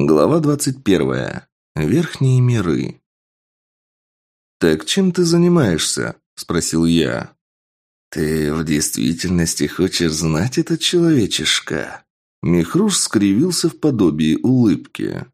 Глава двадцать первая. Верхние миры. «Так чем ты занимаешься?» – спросил я. «Ты в действительности хочешь знать это человечишка?» Михруш скривился в подобии улыбки.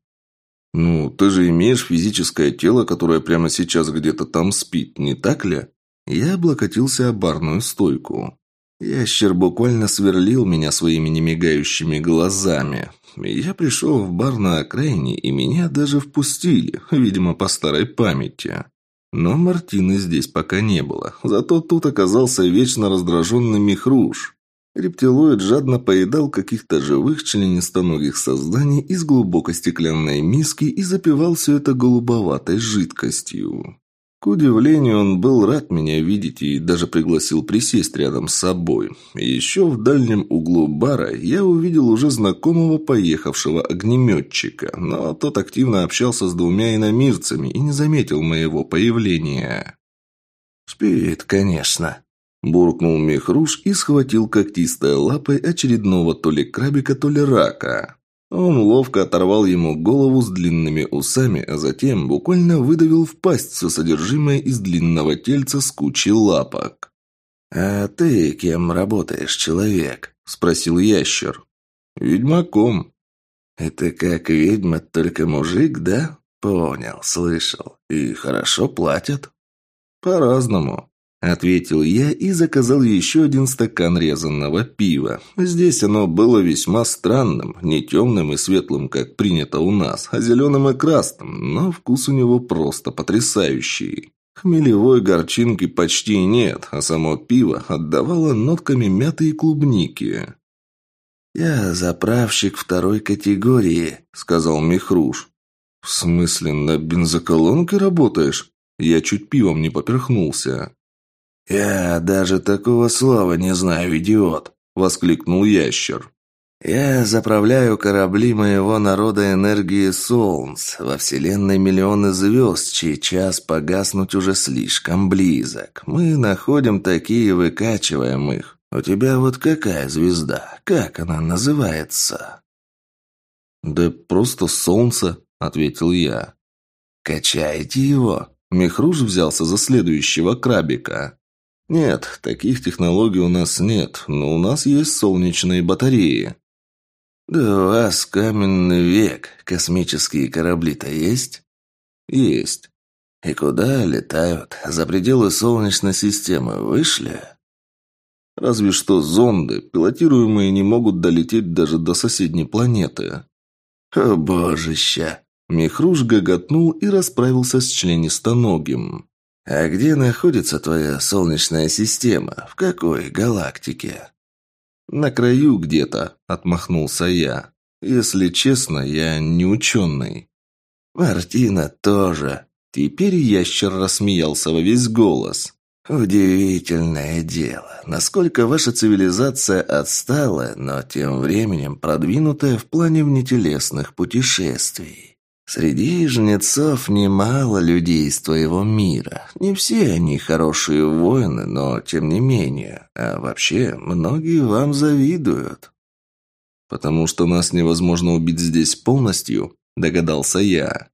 «Ну, ты же имеешь физическое тело, которое прямо сейчас где-то там спит, не так ли?» Я облокотился о барную стойку. Ящер буквально сверлил меня своими немигающими глазами. Я пришел в бар на окраине, и меня даже впустили, видимо, по старой памяти. Но Мартины здесь пока не было. Зато тут оказался вечно раздраженный Михруш. Рептилоид жадно поедал каких-то живых членистоногих созданий из глубокой стеклянной миски и запивал все это голубоватой жидкостью. К удивлению, он был рад меня видеть и даже пригласил присесть рядом с собой. Еще в дальнем углу бара я увидел уже знакомого поехавшего огнеметчика, но тот активно общался с двумя иномирцами и не заметил моего появления. «Спит, конечно», – буркнул Мехруш и схватил когтистой лапой очередного то ли крабика, то ли рака. Он ловко оторвал ему голову с длинными усами, а затем буквально выдавил в пасть все содержимое из длинного тельца с кучей лапок. «А ты кем работаешь, человек?» – спросил ящер. «Ведьмаком». «Это как ведьма, только мужик, да?» «Понял, слышал. И хорошо платят?» «По-разному. Ответил я и заказал еще один стакан резанного пива. Здесь оно было весьма странным, не темным и светлым, как принято у нас, а зеленым и красным, но вкус у него просто потрясающий. Хмелевой горчинки почти нет, а само пиво отдавало нотками мяты и клубники. «Я заправщик второй категории», — сказал Михруш. «В смысле, на бензоколонке работаешь?» Я чуть пивом не поперхнулся. «Я даже такого слова не знаю, идиот!» – воскликнул ящер. «Я заправляю корабли моего народа энергии солнц. Во Вселенной миллионы звезд, чей час погаснуть уже слишком близок. Мы находим такие и выкачиваем их. У тебя вот какая звезда? Как она называется?» «Да просто солнце», — ответил я. «Качайте его». Мехруш взялся за следующего крабика. «Нет, таких технологий у нас нет, но у нас есть солнечные батареи». «Да у вас каменный век. Космические корабли-то есть?» «Есть». «И куда летают? За пределы Солнечной системы вышли?» «Разве что зонды, пилотируемые, не могут долететь даже до соседней планеты». «О, божища!» Мехруш гоготнул и расправился с членистоногим. «А где находится твоя Солнечная система? В какой галактике?» «На краю где-то», — отмахнулся я. «Если честно, я не ученый». «Мартина тоже». Теперь ящер рассмеялся во весь голос. «Удивительное дело. Насколько ваша цивилизация отстала, но тем временем продвинутая в плане внетелесных путешествий. Среди жнецов немало людей из твоего мира. Не все они хорошие воины, но тем не менее. А вообще, многие вам завидуют. Потому что нас невозможно убить здесь полностью, догадался я.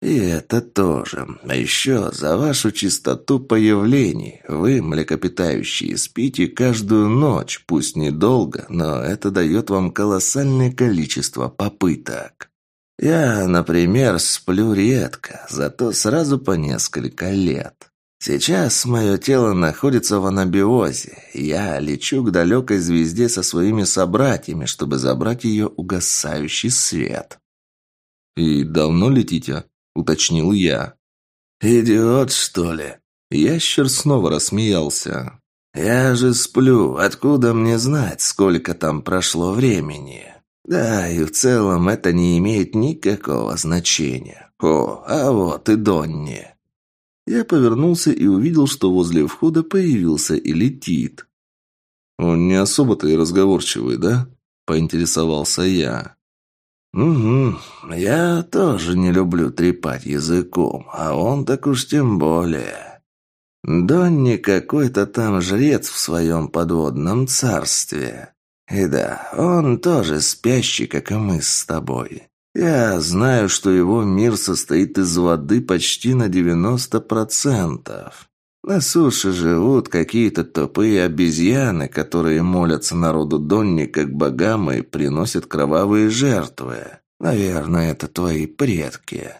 И это тоже. А еще за вашу чистоту появлений. Вы, млекопитающие, спите каждую ночь, пусть недолго, но это дает вам колоссальное количество попыток. Я, например, сплю редко, зато сразу по несколько лет. Сейчас мое тело находится в анабиозе. Я лечу к далекой звезде со своими собратьями, чтобы забрать ее угасающий свет. «И давно летите?» – уточнил я. «Идиот, что ли?» Ящер снова рассмеялся. «Я же сплю. Откуда мне знать, сколько там прошло времени?» Да, и в целом это не имеет никакого значения. О, а вот и Донни. Я повернулся и увидел, что возле входа появился и летит. Он не особо-то и разговорчивый, да? Поинтересовался я. «Угу, я тоже не люблю трепать языком, а он так уж тем более. Донни какой-то там жрец в своем подводном царстве. И да, он тоже спящий, как и мы с тобой. Я знаю, что его мир состоит из воды почти на 90%. На суше живут какие-то тупые обезьяны, которые молятся народу Донни как богам и приносят кровавые жертвы. Наверное, это твои предки.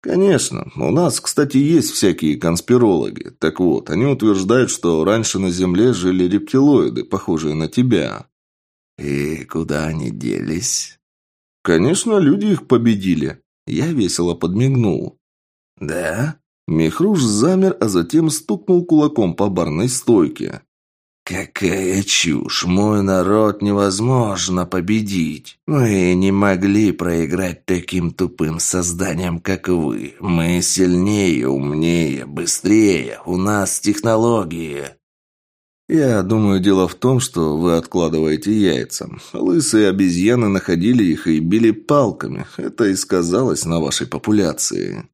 Конечно. У нас, кстати, есть всякие конспирологи. Так вот, они утверждают, что раньше на Земле жили рептилоиды, похожие на тебя. И куда они делись? Конечно, люди их победили. Я весело подмигнул. Да? Михруш замер, а затем стукнул кулаком по барной стойке. «Какая чушь! Мой народ невозможно победить! Мы не могли проиграть таким тупым созданием, как вы. Мы сильнее, умнее, быстрее. У нас технологии!» «Я думаю, дело в том, что вы откладываете яйца. Лысые обезьяны находили их и били палками. Это и сказалось на вашей популяции».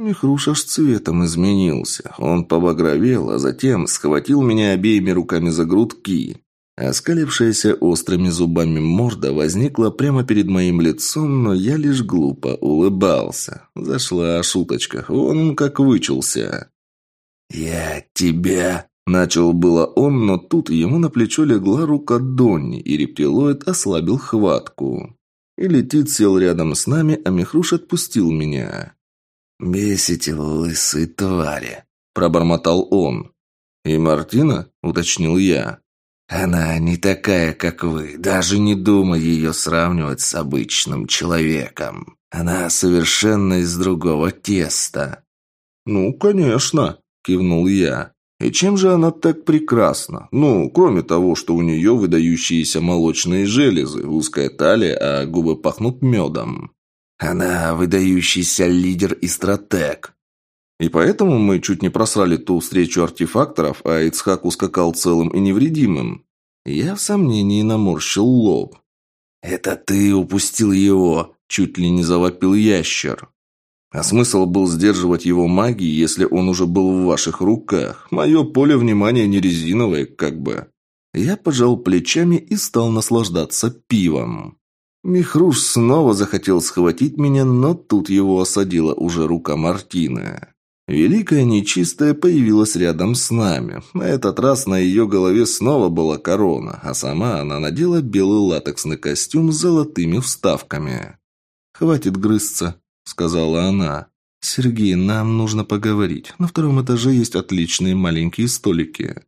Михруш аж цветом изменился. Он побагровел, а затем схватил меня обеими руками за грудки. Оскалившаяся острыми зубами морда возникла прямо перед моим лицом, но я лишь глупо улыбался. Зашла шуточка, он как вычулся. «Я тебя...» Начал было он, но тут ему на плечо легла рука Донни, и рептилоид ослабил хватку. И летит сел рядом с нами, а Михруш отпустил меня. «Бесите, лысые твари!» – пробормотал он. «И Мартина?» – уточнил я. «Она не такая, как вы. Даже не думай ее сравнивать с обычным человеком. Она совершенно из другого теста». «Ну, конечно», – кивнул я. И чем же она так прекрасна? Ну, кроме того, что у нее выдающиеся молочные железы, узкая талия, а губы пахнут медом. Она выдающийся лидер и стратег. И поэтому мы чуть не просрали ту встречу артефакторов, а Ицхак ускакал целым и невредимым. Я в сомнении наморщил лоб. «Это ты упустил его!» – чуть ли не завопил ящер. А смысл был сдерживать его магии, если он уже был в ваших руках. Мое поле внимания не резиновое, как бы. Я пожал плечами и стал наслаждаться пивом. Михруш снова захотел схватить меня, но тут его осадила уже рука Мартины. Великая Нечистая появилась рядом с нами. На этот раз на ее голове снова была корона, а сама она надела белый латексный костюм с золотыми вставками. «Хватит грызться», — сказала она. «Сергей, нам нужно поговорить. На втором этаже есть отличные маленькие столики».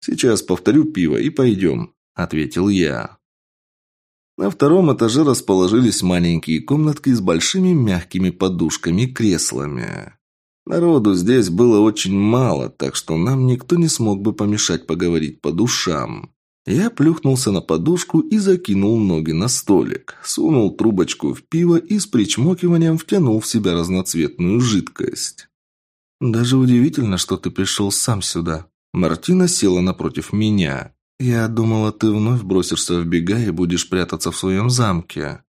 «Сейчас повторю пиво и пойдем», — ответил я. На втором этаже расположились маленькие комнатки с большими мягкими подушками и креслами. Народу здесь было очень мало, так что нам никто не смог бы помешать поговорить по душам. Я плюхнулся на подушку и закинул ноги на столик, сунул трубочку в пиво и с причмокиванием втянул в себя разноцветную жидкость. «Даже удивительно, что ты пришел сам сюда». Мартина села напротив меня. «Я думала, ты вновь бросишься в бега и будешь прятаться в своем замке».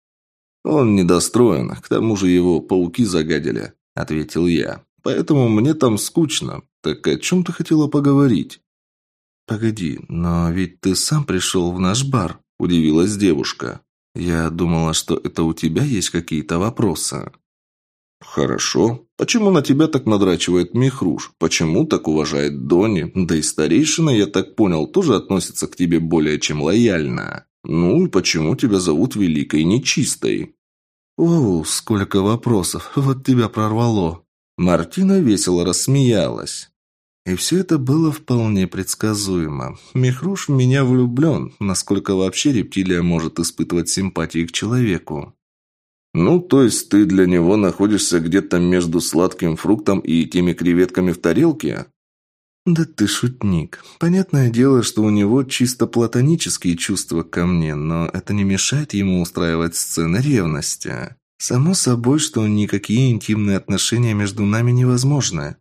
«Он недостроен, к тому же его пауки загадили», — ответил я. «Поэтому мне там скучно. Так о чем ты хотела поговорить?» «Погоди, но ведь ты сам пришел в наш бар», – удивилась девушка. «Я думала, что это у тебя есть какие-то вопросы». «Хорошо. Почему на тебя так надрачивает Михруш? Почему так уважает Дони? Да и старейшина, я так понял, тоже относится к тебе более чем лояльно. Ну и почему тебя зовут Великой Нечистой?» «Оу, сколько вопросов. Вот тебя прорвало». Мартина весело рассмеялась. И все это было вполне предсказуемо. Мехруш в меня влюблен, насколько вообще рептилия может испытывать симпатии к человеку. «Ну, то есть ты для него находишься где-то между сладким фруктом и теми креветками в тарелке?» «Да ты шутник. Понятное дело, что у него чисто платонические чувства ко мне, но это не мешает ему устраивать сцены ревности. Само собой, что никакие интимные отношения между нами невозможны.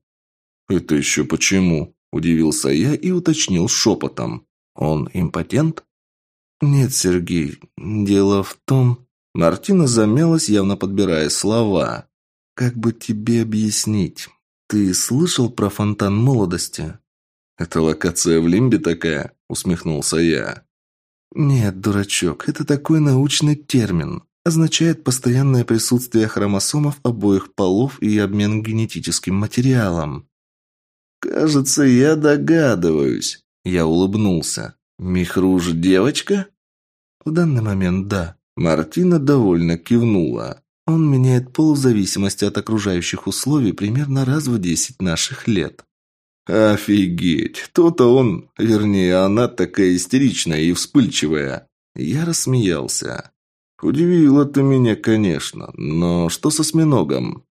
«Это еще почему?» – удивился я и уточнил шепотом. «Он импотент?» «Нет, Сергей, дело в том...» Мартина замялась, явно подбирая слова. «Как бы тебе объяснить? Ты слышал про фонтан молодости?» «Это локация в Лимбе такая?» – усмехнулся я. «Нет, дурачок, это такой научный термин. означает постоянное присутствие хромосомов обоих полов и обмен генетическим материалом. «Кажется, я догадываюсь», – я улыбнулся. «Михруж девочка?» «В данный момент да». Мартина довольно кивнула. Он меняет пол в зависимости от окружающих условий примерно раз в десять наших лет. «Офигеть! То-то он, вернее, она такая истеричная и вспыльчивая!» Я рассмеялся. «Удивила ты меня, конечно, но что со осьминогом?»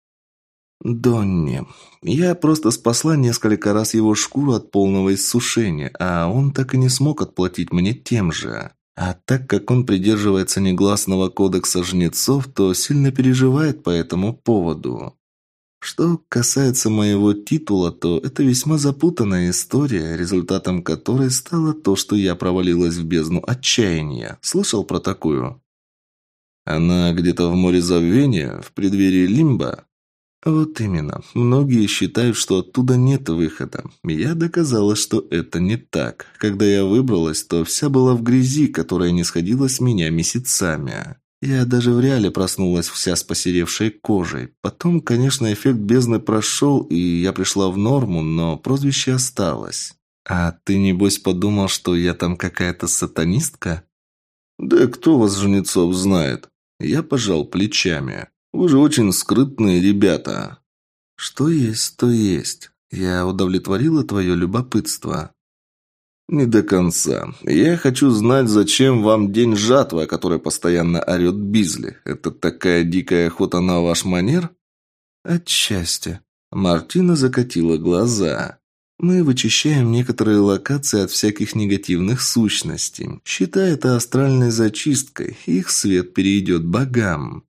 «Донни. Я просто спасла несколько раз его шкуру от полного иссушения, а он так и не смог отплатить мне тем же. А так как он придерживается негласного кодекса жнецов, то сильно переживает по этому поводу. Что касается моего титула, то это весьма запутанная история, результатом которой стало то, что я провалилась в бездну отчаяния. Слышал про такую? Она где-то в море забвения, в преддверии лимба? Вот именно. Многие считают, что оттуда нет выхода. Я доказала, что это не так. Когда я выбралась, то вся была в грязи, которая не сходила с меня месяцами. Я даже в реале проснулась вся с посеревшей кожей. Потом, конечно, эффект бездны прошел, и я пришла в норму, но прозвище осталось. А ты, небось, подумал, что я там какая-то сатанистка? Да кто вас, жнецов, знает? Я пожал плечами. Вы же очень скрытные ребята. Что есть, то есть. Я удовлетворила твое любопытство. «Не до конца. Я хочу знать, зачем вам день жатвы, о которой постоянно орет Бизли. Это такая дикая охота на ваш манер?» «Отчасти». Мартина закатила глаза. «Мы вычищаем некоторые локации от всяких негативных сущностей. Считай это астральной зачисткой. Их свет перейдет богам».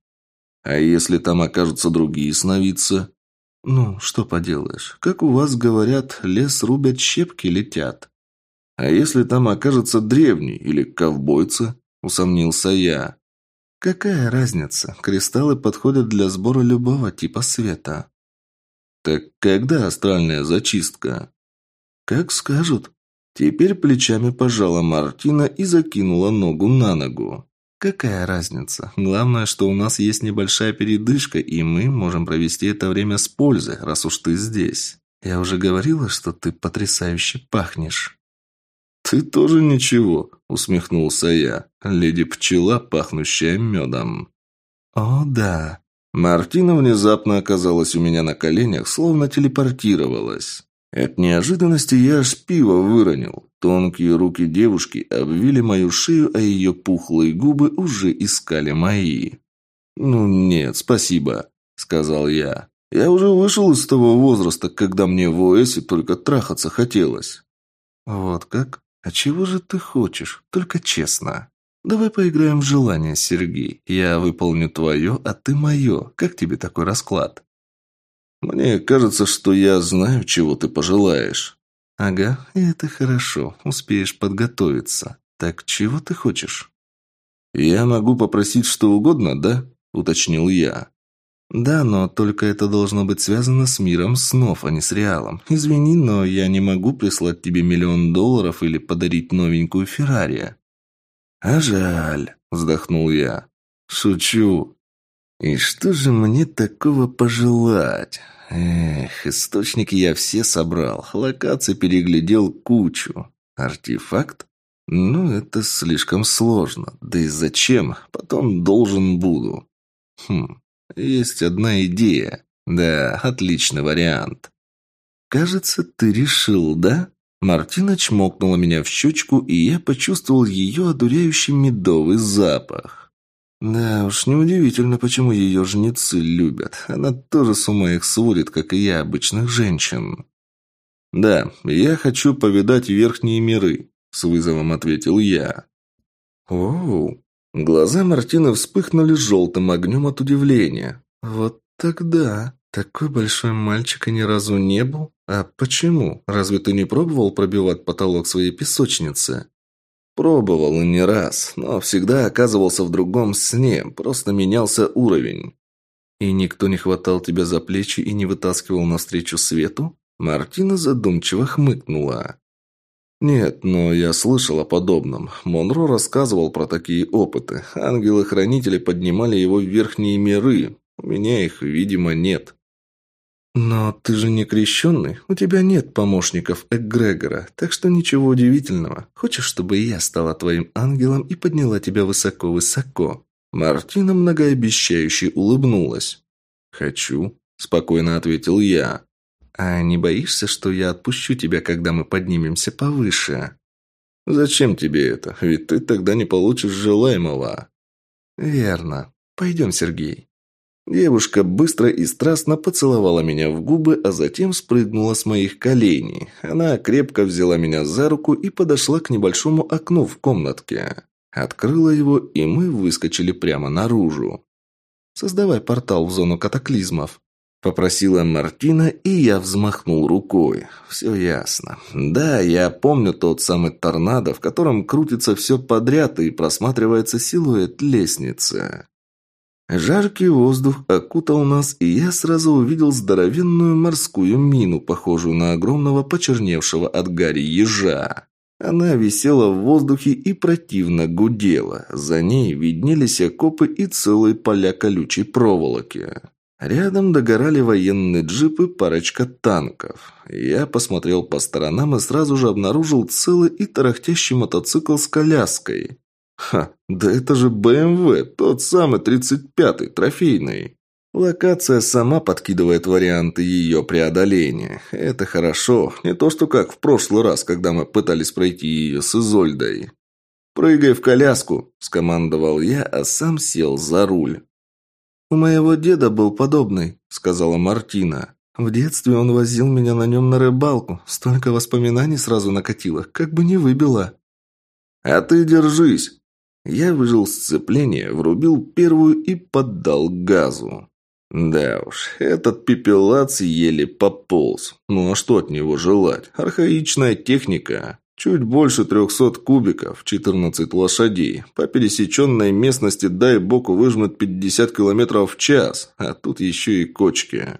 «А если там окажутся другие сновидцы?» «Ну, что поделаешь. Как у вас говорят, лес рубят, щепки летят». «А если там окажется древний или ковбойцы?» – усомнился я. «Какая разница? Кристаллы подходят для сбора любого типа света». «Так когда астральная зачистка?» «Как скажут». Теперь плечами пожала Мартина и закинула ногу на ногу. «Какая разница? Главное, что у нас есть небольшая передышка, и мы можем провести это время с пользой, раз уж ты здесь. Я уже говорила, что ты потрясающе пахнешь». «Ты тоже ничего», — усмехнулся я. «Леди-пчела, пахнущая медом». «О, да». Мартина внезапно оказалась у меня на коленях, словно телепортировалась. От неожиданности я аж пиво выронил. Тонкие руки девушки обвили мою шею, а ее пухлые губы уже искали мои. «Ну нет, спасибо», — сказал я. «Я уже вышел из того возраста, когда мне в ОСе только трахаться хотелось». «Вот как?» «А чего же ты хочешь? Только честно. Давай поиграем в желание, Сергей. Я выполню твое, а ты мое. Как тебе такой расклад?» «Мне кажется, что я знаю, чего ты пожелаешь». «Ага, и это хорошо. Успеешь подготовиться. Так чего ты хочешь?» «Я могу попросить что угодно, да?» – уточнил я. «Да, но только это должно быть связано с миром снов, а не с реалом. Извини, но я не могу прислать тебе миллион долларов или подарить новенькую Феррари». «А жаль», — вздохнул я. «Шучу». «И что же мне такого пожелать?» Эх, источники я все собрал, локации переглядел кучу. Артефакт? Ну, это слишком сложно. Да и зачем? Потом должен буду. Хм, есть одна идея. Да, отличный вариант. Кажется, ты решил, да? Мартина чмокнула меня в щечку, и я почувствовал ее одуряющий медовый запах. Да уж, неудивительно, почему ее жнецы любят. Она тоже с ума их сводит, как и я, обычных женщин. «Да, я хочу повидать верхние миры», — с вызовом ответил я. «Оу, Глаза Мартины вспыхнули желтым огнем от удивления. «Вот тогда. Такой большой мальчик и ни разу не был? А почему? Разве ты не пробовал пробивать потолок своей песочницы?» «Пробовал и не раз, но всегда оказывался в другом сне, просто менялся уровень». «И никто не хватал тебя за плечи и не вытаскивал навстречу свету?» Мартина задумчиво хмыкнула. «Нет, но я слышал о подобном. Монро рассказывал про такие опыты. Ангелы-хранители поднимали его в верхние миры. У меня их, видимо, нет». «Но ты же не крещенный. У тебя нет помощников Эгрегора, так что ничего удивительного. Хочешь, чтобы я стала твоим ангелом и подняла тебя высоко-высоко?» Мартина многообещающе улыбнулась. «Хочу», – спокойно ответил я. «А не боишься, что я отпущу тебя, когда мы поднимемся повыше?» «Зачем тебе это? Ведь ты тогда не получишь желаемого». «Верно. Пойдем, Сергей». Девушка быстро и страстно поцеловала меня в губы, а затем спрыгнула с моих коленей. Она крепко взяла меня за руку и подошла к небольшому окну в комнатке. Открыла его, и мы выскочили прямо наружу. «Создавай портал в зону катаклизмов», – попросила Мартина, и я взмахнул рукой. «Все ясно. Да, я помню тот самый торнадо, в котором крутится все подряд и просматривается силуэт лестницы». Жаркий воздух окутал нас, и я сразу увидел здоровенную морскую мину, похожую на огромного почерневшего от гари ежа. Она висела в воздухе и противно гудела. За ней виднелись окопы и целые поля колючей проволоки. Рядом догорали военные джипы, парочка танков. Я посмотрел по сторонам и сразу же обнаружил целый и тарахтящий мотоцикл с коляской. Ха, да это же БМВ, тот самый 35-й, трофейный. Локация сама подкидывает варианты ее преодоления. Это хорошо, не то что как в прошлый раз, когда мы пытались пройти ее с Изольдой. «Прыгай в коляску», – скомандовал я, а сам сел за руль. «У моего деда был подобный», – сказала Мартина. «В детстве он возил меня на нем на рыбалку. Столько воспоминаний сразу накатило, как бы не выбило». «А ты держись!» Я выжил сцепление, врубил первую и поддал газу. Да уж, этот пепелац еле пополз. Ну а что от него желать? Архаичная техника. Чуть больше трехсот кубиков, 14 лошадей. По пересеченной местности, дай бог, выжмет 50 километров в час. А тут еще и кочки.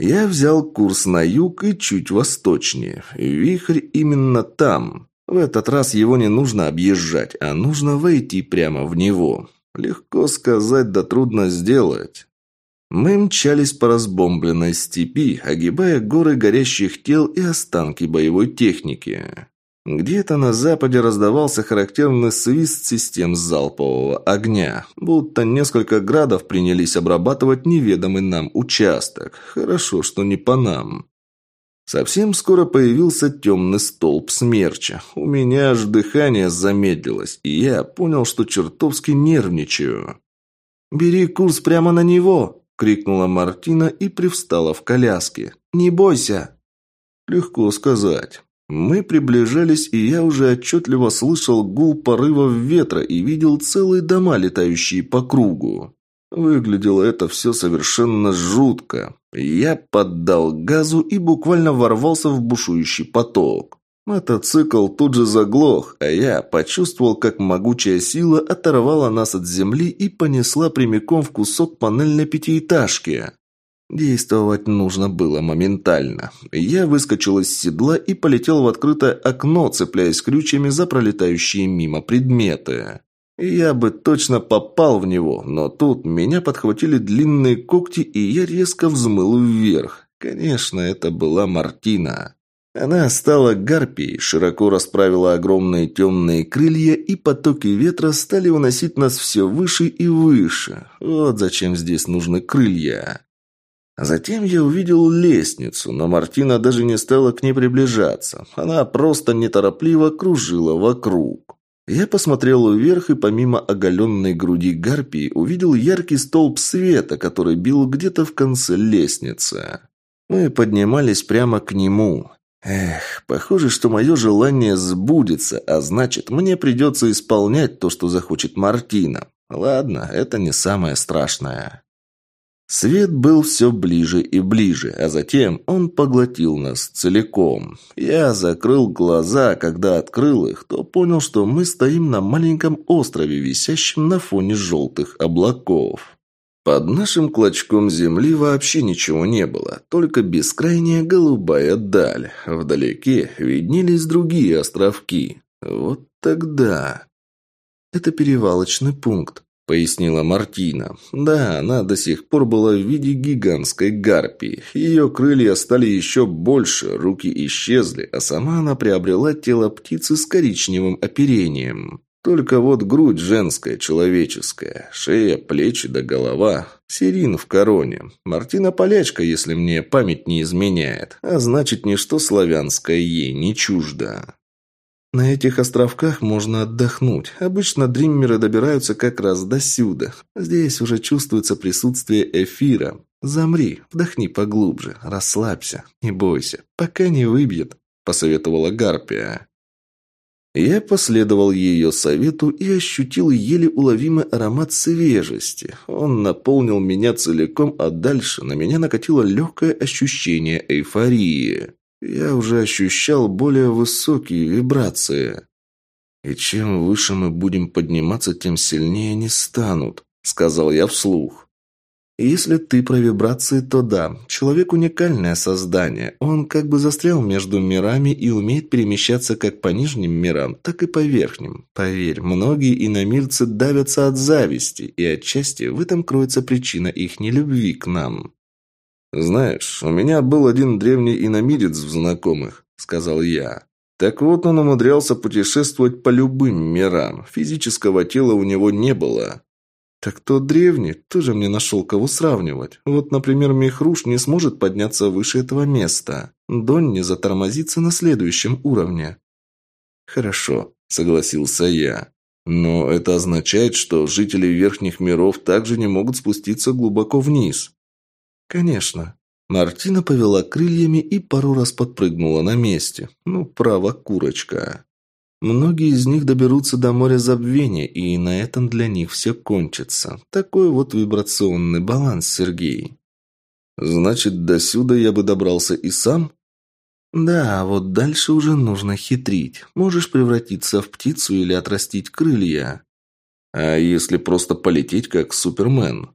Я взял курс на юг и чуть восточнее. Вихрь именно там. В этот раз его не нужно объезжать, а нужно войти прямо в него. Легко сказать, да трудно сделать. Мы мчались по разбомбленной степи, огибая горы горящих тел и останки боевой техники. Где-то на западе раздавался характерный свист систем залпового огня, будто несколько градов принялись обрабатывать неведомый нам участок. Хорошо, что не по нам. Совсем скоро появился темный столб смерча. У меня аж дыхание замедлилось, и я понял, что чертовски нервничаю. «Бери курс прямо на него!» крикнула Мартина и привстала в коляске. «Не бойся!» Легко сказать. Мы приближались, и я уже отчетливо слышал гул порывов ветра и видел целые дома, летающие по кругу. Выглядело это все совершенно жутко. Я поддал газу и буквально ворвался в бушующий поток. Мотоцикл тут же заглох, а я почувствовал, как могучая сила оторвала нас от земли и понесла прямиком в кусок панельной пятиэтажки. Действовать нужно было моментально. Я выскочил из седла и полетел в открытое окно, цепляясь крючьями за пролетающие мимо предметы. Я бы точно попал в него, но тут меня подхватили длинные когти, и я резко взмыл вверх. Конечно, это была Мартина. Она стала гарпией, широко расправила огромные темные крылья, и потоки ветра стали уносить нас все выше и выше. Вот зачем здесь нужны крылья. Затем я увидел лестницу, но Мартина даже не стала к ней приближаться. Она просто неторопливо кружила вокруг. Я посмотрел вверх и помимо оголенной груди гарпии увидел яркий столб света, который бил где-то в конце лестницы. Мы поднимались прямо к нему. Эх, похоже, что мое желание сбудется, а значит, мне придется исполнять то, что захочет Мартина. Ладно, это не самое страшное. Свет был все ближе и ближе, а затем он поглотил нас целиком. Я закрыл глаза, когда открыл их, то понял, что мы стоим на маленьком острове, висящем на фоне желтых облаков. Под нашим клочком земли вообще ничего не было, только бескрайняя голубая даль. Вдалеке виднелись другие островки. Вот тогда... Это перевалочный пункт, пояснила Мартина. Да, она до сих пор была в виде гигантской гарпии. Ее крылья стали еще больше, руки исчезли, а сама она приобрела тело птицы с коричневым оперением. Только вот грудь женская, человеческая, шея, плечи да голова. Сирин в короне. Мартина полячка, если мне память не изменяет. А значит, ничто славянское ей не чуждо. На этих островках можно отдохнуть. Обычно дриммеры добираются как раз до сюда. Здесь уже чувствуется присутствие эфира. Замри, вдохни поглубже, расслабься, не бойся, пока не выбьет, посоветовала Гарпия. Я последовал ее совету и ощутил еле уловимый аромат свежести. Он наполнил меня целиком, а дальше на меня накатило легкое ощущение эйфории. Я уже ощущал более высокие вибрации. «И чем выше мы будем подниматься, тем сильнее они станут», — сказал я вслух. Если ты про вибрации, то да. Человек уникальное создание. Он как бы застрял между мирами и умеет перемещаться как по нижним мирам, так и по верхним. Поверь, многие иномирцы давятся от зависти, и отчасти в этом кроется причина их нелюбви к нам. «Знаешь, у меня был один древний иномирец в знакомых», — сказал я. Так вот, он умудрялся путешествовать по любым мирам. Физического тела у него не было. Так тот древний тоже мне нашел кого сравнивать. Вот, например, Мехруш не сможет подняться выше этого места. Донни затормозится на следующем уровне. Хорошо, согласился я. Но это означает, что жители верхних миров также не могут спуститься глубоко вниз. Конечно. Мартина повела крыльями и пару раз подпрыгнула на месте. Ну, право, курочка. Многие из них доберутся до моря забвения, и на этом для них все кончится. Такой вот вибрационный баланс, Сергей. Значит, до сюда я бы добрался и сам? Да, вот дальше уже нужно хитрить. Можешь превратиться в птицу или отрастить крылья. А если просто полететь, как Супермен?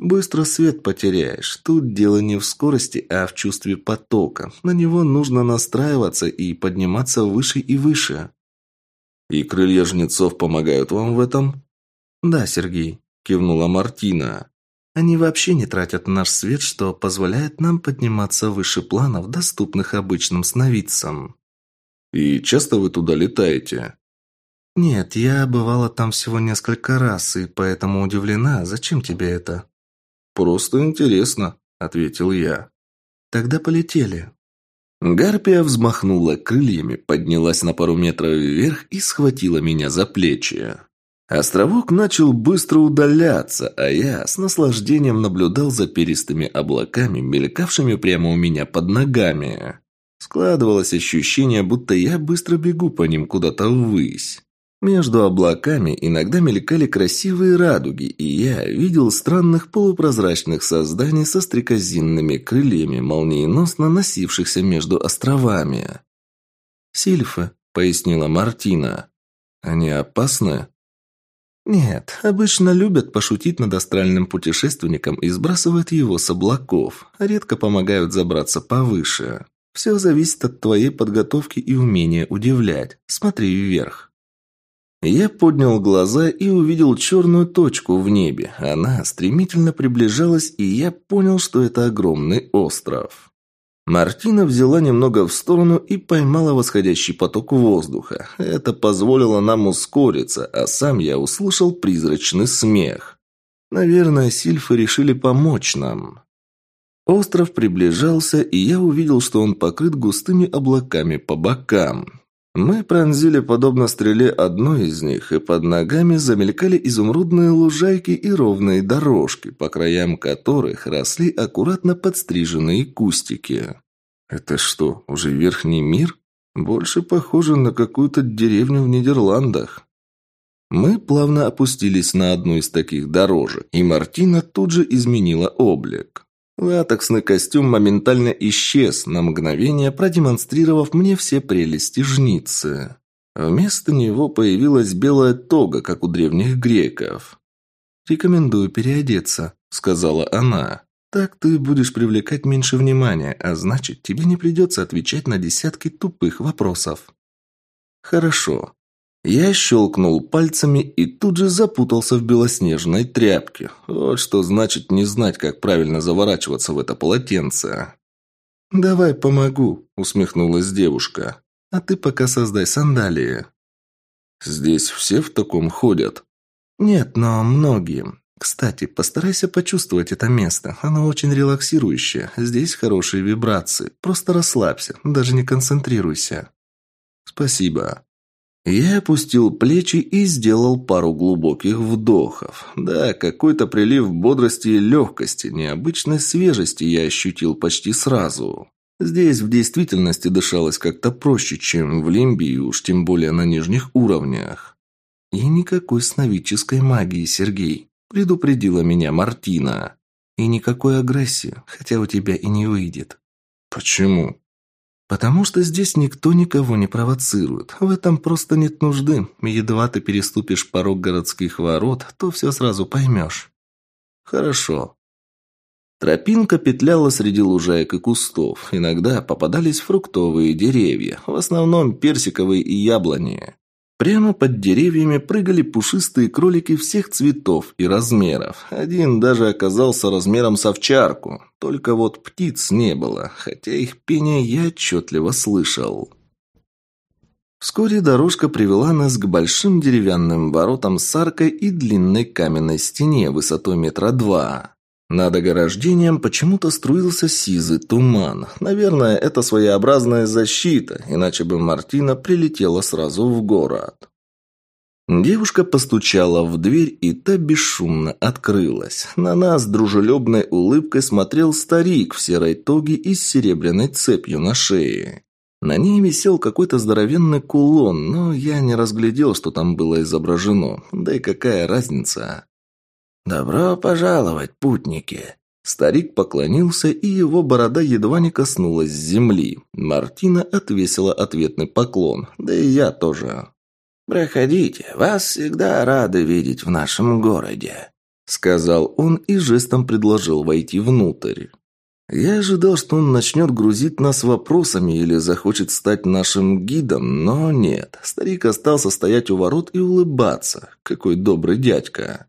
Быстро свет потеряешь. Тут дело не в скорости, а в чувстве потока. На него нужно настраиваться и подниматься выше и выше. «И крылья жнецов помогают вам в этом?» «Да, Сергей», – кивнула Мартина. «Они вообще не тратят наш свет, что позволяет нам подниматься выше планов, доступных обычным сновидцам». «И часто вы туда летаете?» «Нет, я бывала там всего несколько раз, и поэтому удивлена. Зачем тебе это?» «Просто интересно», – ответил я. «Тогда полетели. Гарпия взмахнула крыльями, поднялась на пару метров вверх и схватила меня за плечи. Островок начал быстро удаляться, а я с наслаждением наблюдал за перистыми облаками, мелькавшими прямо у меня под ногами. Складывалось ощущение, будто я быстро бегу по ним куда-то ввысь. Между облаками иногда мелькали красивые радуги, и я видел странных полупрозрачных созданий со стрекозинными крыльями, молниеносно носившихся между островами. «Сильфы», — пояснила Мартина. «Они опасны?» «Нет, обычно любят пошутить над астральным путешественником и сбрасывают его с облаков, редко помогают забраться повыше. Все зависит от твоей подготовки и умения удивлять. Смотри вверх». Я поднял глаза и увидел черную точку в небе. Она стремительно приближалась, и я понял, что это огромный остров. Мартина взяла немного в сторону и поймала восходящий поток воздуха. Это позволило нам ускориться, а сам я услышал призрачный смех. Наверное, сильфы решили помочь нам. Остров приближался, и я увидел, что он покрыт густыми облаками по бокам. Мы пронзили подобно стреле одной из них, и под ногами замелькали изумрудные лужайки и ровные дорожки, по краям которых росли аккуратно подстриженные кустики. Это что, уже верхний мир? Больше похоже на какую-то деревню в Нидерландах. Мы плавно опустились на одну из таких дорожек, и Мартина тут же изменила облик. Латексный костюм моментально исчез, на мгновение продемонстрировав мне все прелести жницы. Вместо него появилась белая тога, как у древних греков. «Рекомендую переодеться», — сказала она. «Так ты будешь привлекать меньше внимания, а значит, тебе не придется отвечать на десятки тупых вопросов». «Хорошо». Я щелкнул пальцами и тут же запутался в белоснежной тряпке. Вот что значит не знать, как правильно заворачиваться в это полотенце. «Давай помогу», — усмехнулась девушка. «А ты пока создай сандалии». «Здесь все в таком ходят?» «Нет, но многие. Кстати, постарайся почувствовать это место. Оно очень релаксирующее. Здесь хорошие вибрации. Просто расслабься, даже не концентрируйся». «Спасибо». Я опустил плечи и сделал пару глубоких вдохов. Да, какой-то прилив бодрости и легкости, необычной свежести я ощутил почти сразу. Здесь в действительности дышалось как-то проще, чем в Лимбе уж тем более на нижних уровнях. И никакой сновидческой магии, Сергей, предупредила меня Мартина. И никакой агрессии, хотя у тебя и не выйдет. Почему? Потому что здесь никто никого не провоцирует. В этом просто нет нужды. Едва ты переступишь порог городских ворот, то все сразу поймешь. Хорошо. Тропинка петляла среди лужаек и кустов. Иногда попадались фруктовые деревья, в основном персиковые и яблони. Прямо под деревьями прыгали пушистые кролики всех цветов и размеров. Один даже оказался размером с овчарку. Только вот птиц не было, хотя их пение я отчетливо слышал. Вскоре дорожка привела нас к большим деревянным воротам с аркой и длинной каменной стене высотой метра два. Над ограждением почему-то струился сизый туман. Наверное, это своеобразная защита, иначе бы Мартина прилетела сразу в город. Девушка постучала в дверь, и та бесшумно открылась. На нас дружелюбной улыбкой смотрел старик в серой тоге и с серебряной цепью на шее. На ней висел какой-то здоровенный кулон, но я не разглядел, что там было изображено. Да и какая разница? «Добро пожаловать, путники!» Старик поклонился, и его борода едва не коснулась земли. Мартина отвесила ответный поклон, да и я тоже. «Проходите, вас всегда рады видеть в нашем городе», — сказал он и жестом предложил войти внутрь. Я ожидал, что он начнет грузить нас вопросами или захочет стать нашим гидом, но нет. Старик остался стоять у ворот и улыбаться. Какой добрый дядька.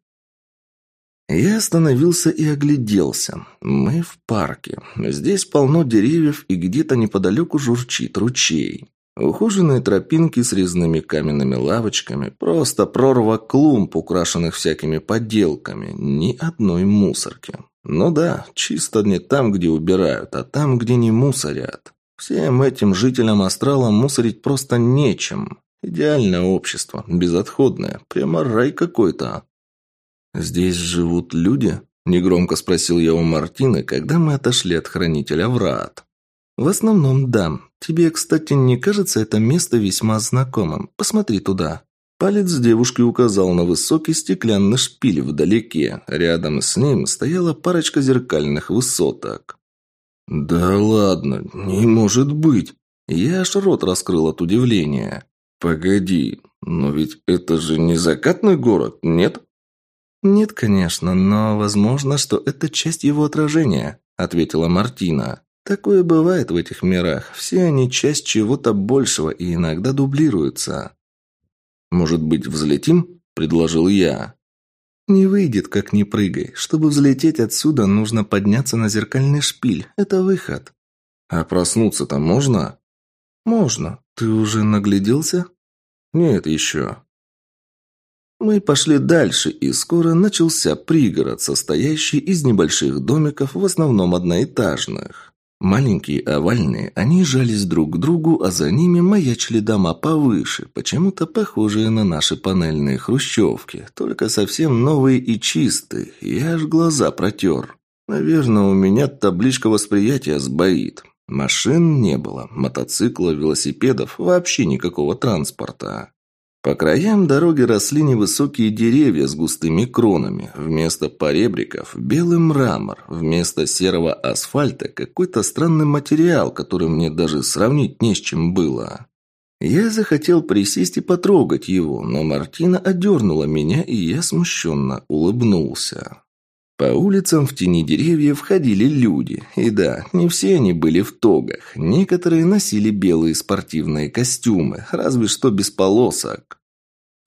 Я остановился и огляделся. Мы в парке. Здесь полно деревьев, и где-то неподалеку журчит ручей. Ухоженные тропинки с резными каменными лавочками, просто прорва клумб, украшенных всякими подделками, ни одной мусорки. Ну да, чисто не там, где убирают, а там, где не мусорят. Всем этим жителям астрала мусорить просто нечем. Идеальное общество, безотходное, прямо рай какой-то. «Здесь живут люди?» – негромко спросил я у Мартины, когда мы отошли от хранителя врат. «В основном, да. Тебе, кстати, не кажется это место весьма знакомым? Посмотри туда». Палец девушки указал на высокий стеклянный шпиль вдалеке. Рядом с ним стояла парочка зеркальных высоток. «Да ладно, не может быть!» Я аж рот раскрыл от удивления. «Погоди, но ведь это же не закатный город, нет?» «Нет, конечно, но возможно, что это часть его отражения», – ответила Мартина. «Такое бывает в этих мирах. Все они часть чего-то большего и иногда дублируются». «Может быть, взлетим?» – предложил я. «Не выйдет, как не прыгай. Чтобы взлететь отсюда, нужно подняться на зеркальный шпиль. Это выход». «А проснуться-то можно?» «Можно. Ты уже нагляделся?» «Нет еще». Мы пошли дальше, и скоро начался пригород, состоящий из небольших домиков, в основном одноэтажных. Маленькие, овальные, они жались друг к другу, а за ними маячили дома повыше, почему-то похожие на наши панельные хрущевки, только совсем новые и чистые, я аж глаза протер. Наверное, у меня табличка восприятия сбоит. Машин не было, мотоциклов, велосипедов, вообще никакого транспорта. По краям дороги росли невысокие деревья с густыми кронами. Вместо поребриков – белый мрамор. Вместо серого асфальта – какой-то странный материал, который мне даже сравнить не с чем было. Я захотел присесть и потрогать его, но Мартина одернула меня, и я смущенно улыбнулся. По улицам в тени деревьев ходили люди. И да, не все они были в тогах. Некоторые носили белые спортивные костюмы, разве что без полосок.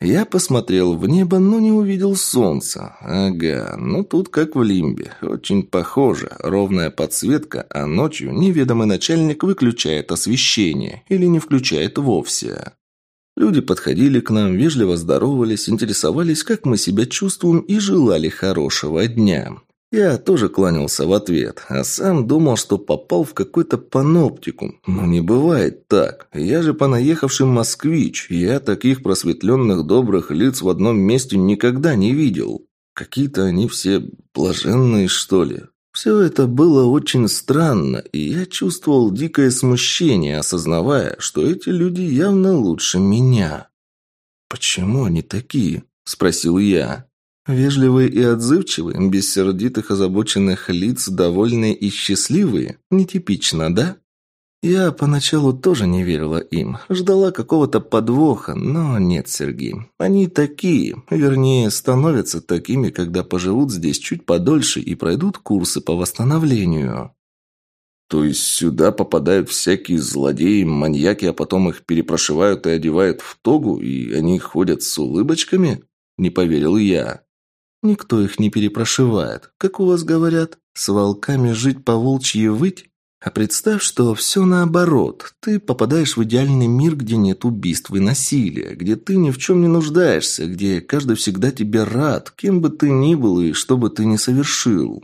Я посмотрел в небо, но не увидел солнца. Ага, ну тут как в Лимбе. Очень похоже. Ровная подсветка, а ночью неведомый начальник выключает освещение или не включает вовсе. Люди подходили к нам, вежливо здоровались, интересовались, как мы себя чувствуем и желали хорошего дня. Я тоже кланялся в ответ, а сам думал, что попал в какой-то паноптикум. Но не бывает так. Я же понаехавший москвич. Я таких просветленных добрых лиц в одном месте никогда не видел. Какие-то они все блаженные, что ли. Все это было очень странно, и я чувствовал дикое смущение, осознавая, что эти люди явно лучше меня. «Почему они такие?» – спросил я. «Вежливые и отзывчивые, без сердитых озабоченных лиц, довольные и счастливые? Нетипично, да?» Я поначалу тоже не верила им, ждала какого-то подвоха, но нет, Сергей. Они такие, вернее, становятся такими, когда поживут здесь чуть подольше и пройдут курсы по восстановлению. То есть сюда попадают всякие злодеи, маньяки, а потом их перепрошивают и одевают в тогу, и они ходят с улыбочками? Не поверил я. Никто их не перепрошивает. Как у вас говорят, с волками жить по волчьи выть? А представь, что все наоборот. Ты попадаешь в идеальный мир, где нет убийств и насилия, где ты ни в чем не нуждаешься, где каждый всегда тебе рад, кем бы ты ни был и что бы ты ни совершил.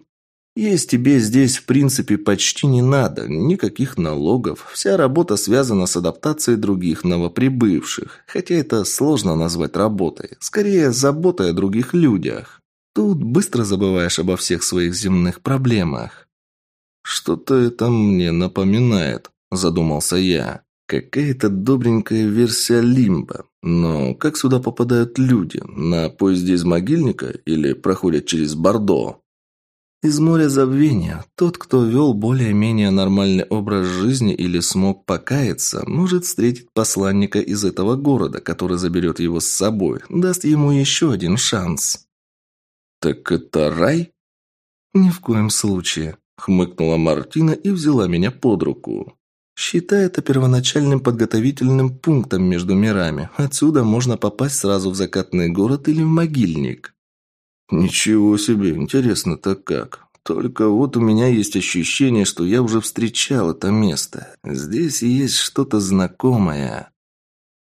Есть тебе здесь, в принципе, почти не надо, никаких налогов. Вся работа связана с адаптацией других новоприбывших, хотя это сложно назвать работой, скорее заботой о других людях. Тут быстро забываешь обо всех своих земных проблемах. «Что-то это мне напоминает», – задумался я. «Какая-то добренькая версия Лимба. Но как сюда попадают люди? На поезде из могильника или проходят через Бордо?» Из моря забвения. Тот, кто вел более-менее нормальный образ жизни или смог покаяться, может встретить посланника из этого города, который заберет его с собой, даст ему еще один шанс. «Так это рай?» «Ни в коем случае. Хмыкнула Мартина и взяла меня под руку. Считай это первоначальным подготовительным пунктом между мирами. Отсюда можно попасть сразу в закатный город или в могильник. Ничего себе, интересно-то как. Только вот у меня есть ощущение, что я уже встречал это место. Здесь есть что-то знакомое.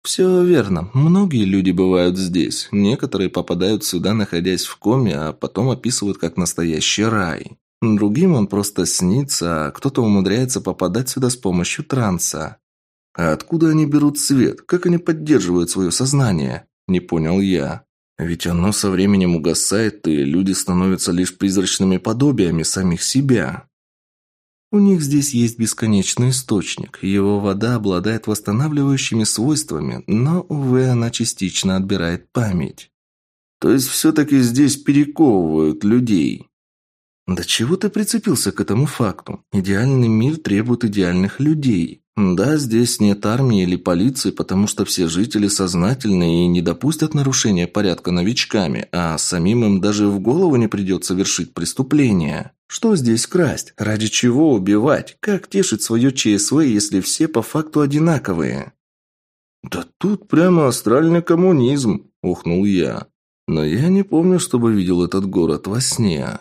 Все верно. Многие люди бывают здесь. Некоторые попадают сюда, находясь в коме, а потом описывают как настоящий рай. Другим он просто снится, а кто-то умудряется попадать сюда с помощью транса. А откуда они берут свет? Как они поддерживают свое сознание? Не понял я. Ведь оно со временем угасает, и люди становятся лишь призрачными подобиями самих себя. У них здесь есть бесконечный источник. Его вода обладает восстанавливающими свойствами, но, увы, она частично отбирает память. То есть все-таки здесь перековывают людей. Да чего ты прицепился к этому факту? Идеальный мир требует идеальных людей. Да, здесь нет армии или полиции, потому что все жители сознательны и не допустят нарушения порядка новичками, а самим им даже в голову не придет совершить преступление. Что здесь красть? Ради чего убивать? Как тешить свое ЧСВ, если все по факту одинаковые? «Да тут прямо астральный коммунизм», – ухнул я. Но я не помню, чтобы видел этот город во сне.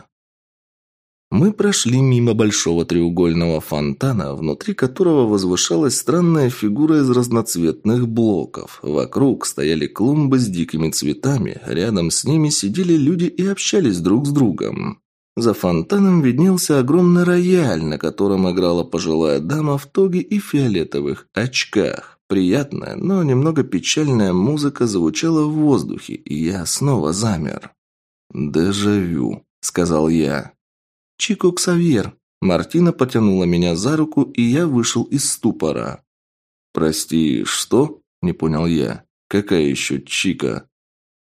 Мы прошли мимо большого треугольного фонтана, внутри которого возвышалась странная фигура из разноцветных блоков. Вокруг стояли клумбы с дикими цветами, рядом с ними сидели люди и общались друг с другом. За фонтаном виднелся огромный рояль, на котором играла пожилая дама в тоге и фиолетовых очках. Приятная, но немного печальная музыка звучала в воздухе, и я снова замер. «Дежавю», — сказал я. «Чико Ксавьер». Мартина потянула меня за руку, и я вышел из ступора. «Прости, что?» – не понял я. «Какая еще Чика?»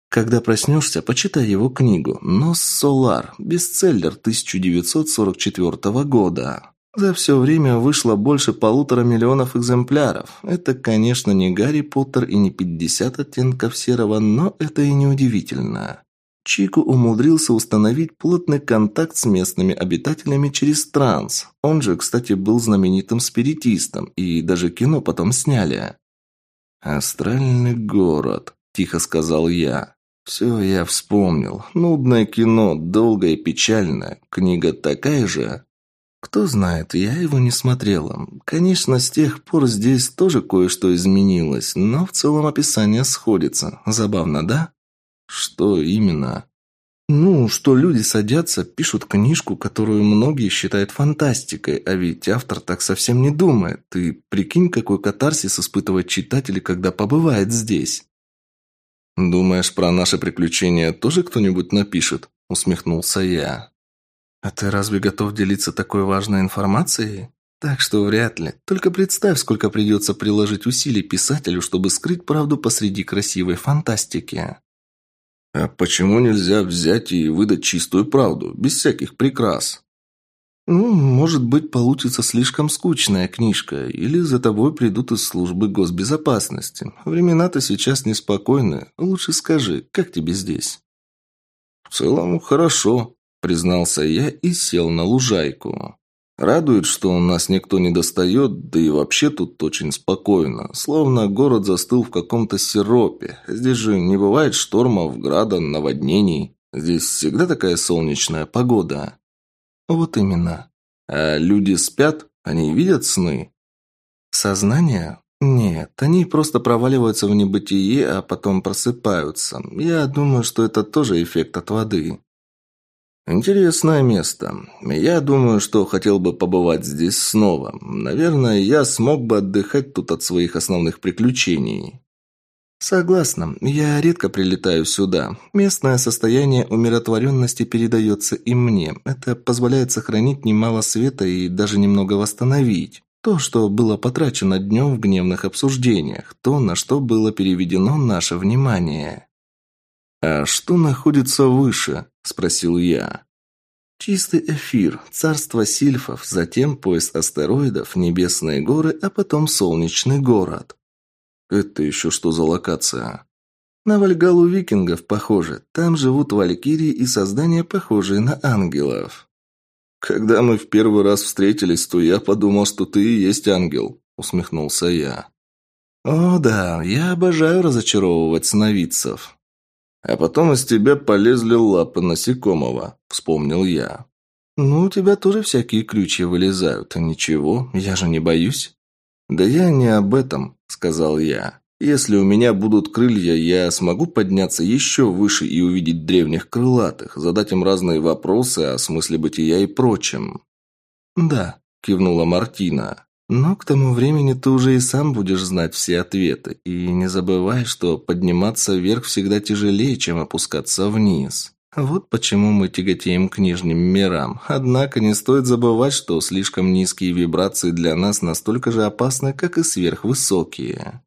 Когда проснешься, почитай его книгу «Нос Солар», бестселлер 1944 года. За все время вышло больше полутора миллионов экземпляров. Это, конечно, не Гарри Поттер и не 50 оттенков серого, но это и не удивительно. Чику умудрился установить плотный контакт с местными обитателями через транс. Он же, кстати, был знаменитым спиритистом, и даже кино потом сняли. «Астральный город», – тихо сказал я. «Все, я вспомнил. Нудное кино, долгое печальное. Книга такая же?» Кто знает, я его не смотрела. Конечно, с тех пор здесь тоже кое-что изменилось, но в целом описание сходится. Забавно, да? Что именно? Ну, что люди садятся, пишут книжку, которую многие считают фантастикой, а ведь автор так совсем не думает. Ты прикинь, какой катарсис испытывает читатель, когда побывает здесь. «Думаешь, про наши приключения тоже кто-нибудь напишет?» – усмехнулся я. «А ты разве готов делиться такой важной информацией?» «Так что вряд ли. Только представь, сколько придется приложить усилий писателю, чтобы скрыть правду посреди красивой фантастики». «А почему нельзя взять и выдать чистую правду, без всяких прикрас?» «Ну, может быть, получится слишком скучная книжка, или за тобой придут из службы госбезопасности. Времена-то сейчас неспокойны. Лучше скажи, как тебе здесь?» «В целом, хорошо», признался я и сел на лужайку. Радует, что нас никто не достает, да и вообще тут очень спокойно, словно город застыл в каком-то сиропе. Здесь же не бывает штормов, града, наводнений. Здесь всегда такая солнечная погода. Вот именно. А люди спят? Они видят сны? Сознание? Нет, они просто проваливаются в небытие, а потом просыпаются. Я думаю, что это тоже эффект от воды. Интересное место. Я думаю, что хотел бы побывать здесь снова. Наверное, я смог бы отдыхать тут от своих основных приключений. Согласна. Я редко прилетаю сюда. Местное состояние умиротворенности передается и мне. Это позволяет сохранить немало света и даже немного восстановить. То, что было потрачено днем в гневных обсуждениях, то, на что было переведено наше внимание. «А что находится выше?» – спросил я. «Чистый эфир, царство сильфов, затем пояс астероидов, небесные горы, а потом солнечный город». «Это еще что за локация?» «На Вальгалу викингов, похоже. Там живут валькирии и создания, похожие на ангелов». «Когда мы в первый раз встретились, то я подумал, что ты и есть ангел», – усмехнулся я. «О да, я обожаю разочаровывать сновидцев». А потом из тебя полезли лапы насекомого, вспомнил я. Ну, у тебя тоже всякие ключи вылезают. Ничего, я же не боюсь. Да я не об этом, сказал я. Если у меня будут крылья, я смогу подняться еще выше и увидеть древних крылатых, задать им разные вопросы о смысле бытия и прочем. Да, кивнула Мартина. Но к тому времени ты уже и сам будешь знать все ответы. И не забывай, что подниматься вверх всегда тяжелее, чем опускаться вниз. Вот почему мы тяготеем к нижним мирам. Однако не стоит забывать, что слишком низкие вибрации для нас настолько же опасны, как и сверхвысокие.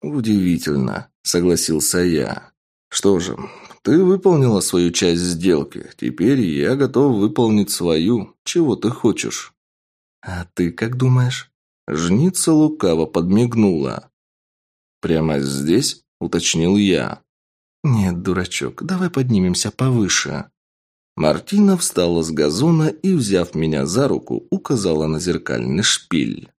«Удивительно», — согласился я. «Что же, ты выполнила свою часть сделки. Теперь я готов выполнить свою. Чего ты хочешь?» «А ты как думаешь?» Жница лукаво подмигнула. «Прямо здесь?» – уточнил я. «Нет, дурачок, давай поднимемся повыше». Мартина встала с газона и, взяв меня за руку, указала на зеркальный шпиль.